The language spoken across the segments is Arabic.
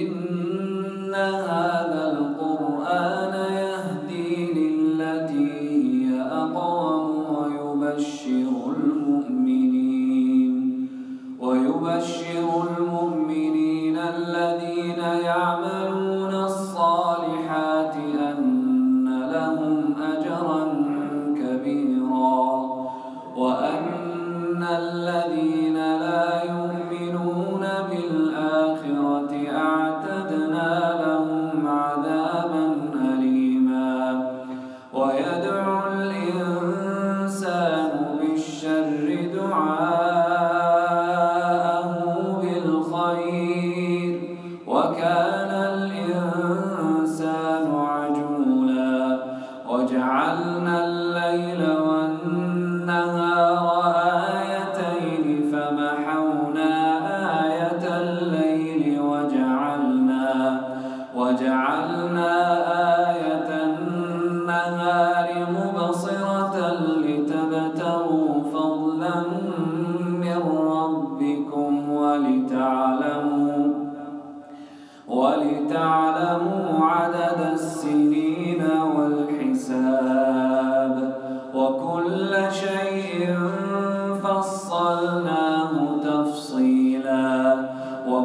إن هذا القرآن يهدي للتي هي أقوم ويبشر المؤمنين ويبشر المؤمنين الذين يعملون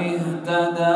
اهتدى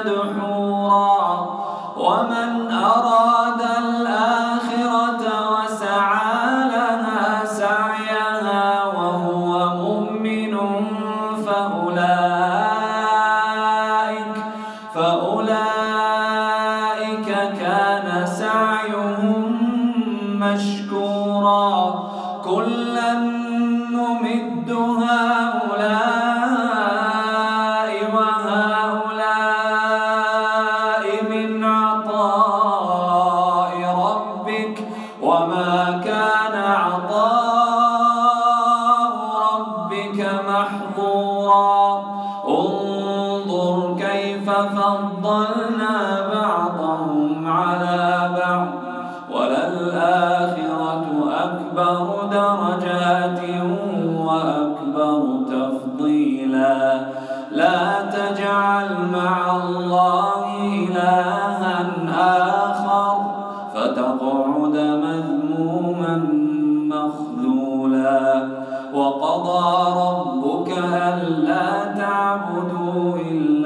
مدحورا ومن أراد الآخرة فأولئك كيف فضلنا بعضهم على بعض وللآخرة أكبر درجات وأكبر تفضيلا. لا تجعل مع الله إلها آخر فتقعد مذموما مخذولا. وقضى ربك ألا تعبدوا إلا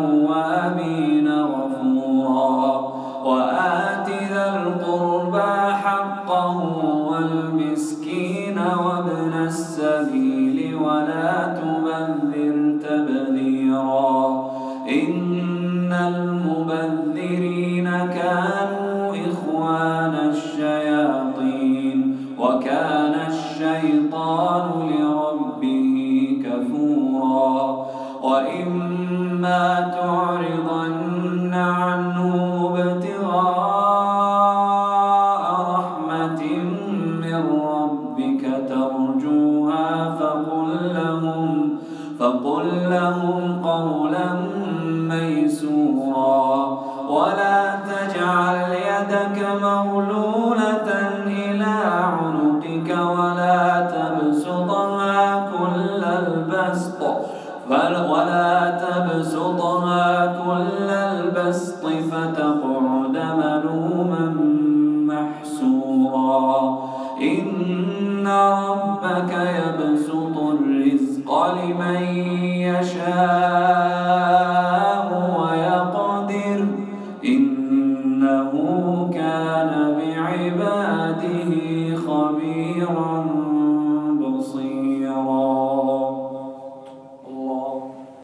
للأوابين تعرضن عنه ابتغاء رحمة من ربك ترجوها فقل لهم فقل لهم قولا تبسطها كل البسط فتقعد ملوما محسورا. إن ربك يبسط الرزق لمن يشاء.